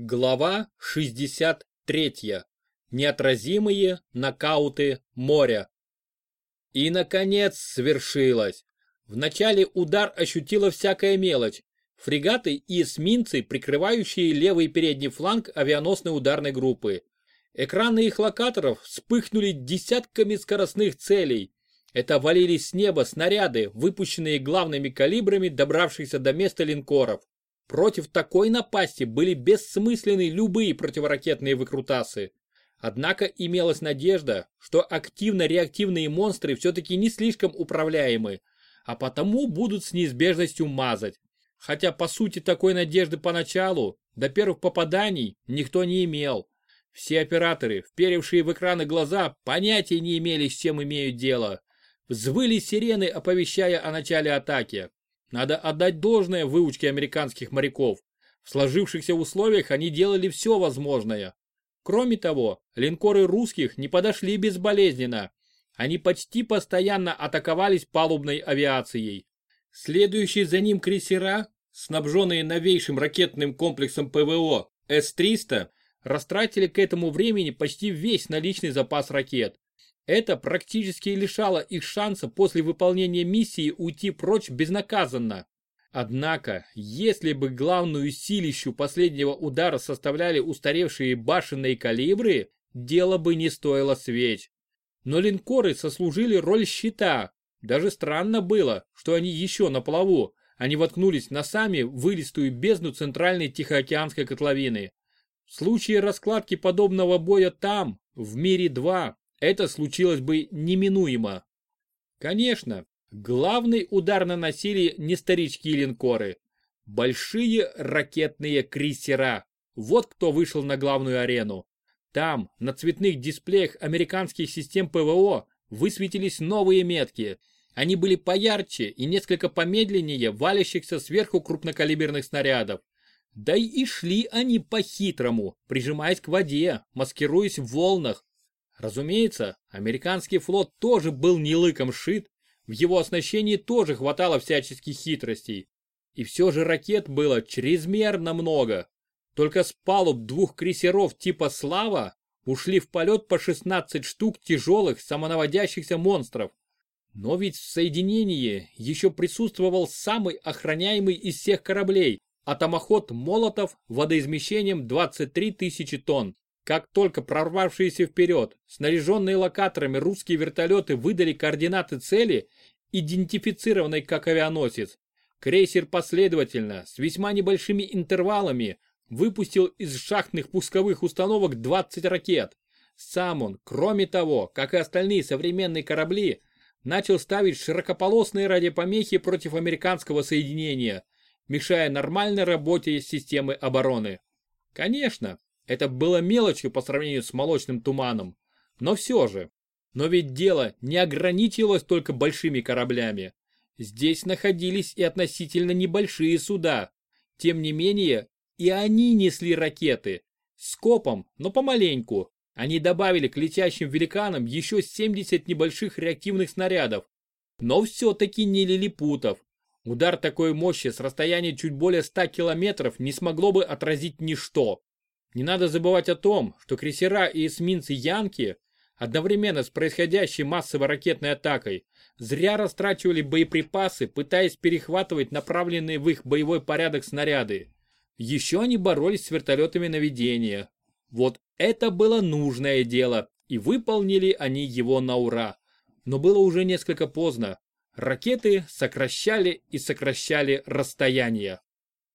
Глава 63. Неотразимые нокауты моря. И, наконец, свершилось. Вначале удар ощутила всякая мелочь. Фрегаты и эсминцы, прикрывающие левый передний фланг авианосной ударной группы. Экраны их локаторов вспыхнули десятками скоростных целей. Это валились с неба снаряды, выпущенные главными калибрами добравшихся до места линкоров. Против такой напасти были бессмысленны любые противоракетные выкрутасы. Однако имелась надежда, что активно-реактивные монстры все-таки не слишком управляемы, а потому будут с неизбежностью мазать. Хотя по сути такой надежды поначалу, до первых попаданий, никто не имел. Все операторы, вперевшие в экраны глаза, понятия не имели, с чем имеют дело. Взвыли сирены, оповещая о начале атаки. Надо отдать должное выучке американских моряков. В сложившихся условиях они делали все возможное. Кроме того, линкоры русских не подошли безболезненно. Они почти постоянно атаковались палубной авиацией. Следующие за ним крейсера, снабженные новейшим ракетным комплексом ПВО С-300, растратили к этому времени почти весь наличный запас ракет. Это практически лишало их шанса после выполнения миссии уйти прочь безнаказанно. Однако, если бы главную силищу последнего удара составляли устаревшие башенные калибры, дело бы не стоило свеч. Но линкоры сослужили роль щита. Даже странно было, что они еще на плаву, они воткнулись на сами вылистую бездну центральной Тихоокеанской котловины. В случае раскладки подобного боя там, в мире 2, это случилось бы неминуемо. Конечно, главный удар наносили не старички-линкоры. Большие ракетные крейсера. Вот кто вышел на главную арену. Там, на цветных дисплеях американских систем ПВО, высветились новые метки. Они были поярче и несколько помедленнее валящихся сверху крупнокалиберных снарядов. Да и шли они по-хитрому, прижимаясь к воде, маскируясь в волнах, Разумеется, американский флот тоже был не лыком шит, в его оснащении тоже хватало всяческих хитростей. И все же ракет было чрезмерно много. Только с палуб двух крейсеров типа «Слава» ушли в полет по 16 штук тяжелых самонаводящихся монстров. Но ведь в соединении еще присутствовал самый охраняемый из всех кораблей, атомоход «Молотов» водоизмещением 23 тысячи тонн. Как только прорвавшиеся вперед, снаряженные локаторами русские вертолеты выдали координаты цели, идентифицированной как авианосец, крейсер последовательно, с весьма небольшими интервалами, выпустил из шахтных пусковых установок 20 ракет. Сам он, кроме того, как и остальные современные корабли, начал ставить широкополосные радиопомехи против американского соединения, мешая нормальной работе системы обороны. Конечно, это было мелочью по сравнению с молочным туманом. Но все же. Но ведь дело не ограничилось только большими кораблями. Здесь находились и относительно небольшие суда. Тем не менее, и они несли ракеты. Скопом, но помаленьку. Они добавили к летящим великанам еще 70 небольших реактивных снарядов. Но все-таки не лилипутов. Удар такой мощи с расстояния чуть более 100 километров не смогло бы отразить ничто. Не надо забывать о том, что крейсера и эсминцы Янки одновременно с происходящей массовой ракетной атакой зря растрачивали боеприпасы, пытаясь перехватывать направленные в их боевой порядок снаряды. Еще они боролись с вертолетами наведения. Вот это было нужное дело, и выполнили они его на ура. Но было уже несколько поздно. Ракеты сокращали и сокращали расстояние.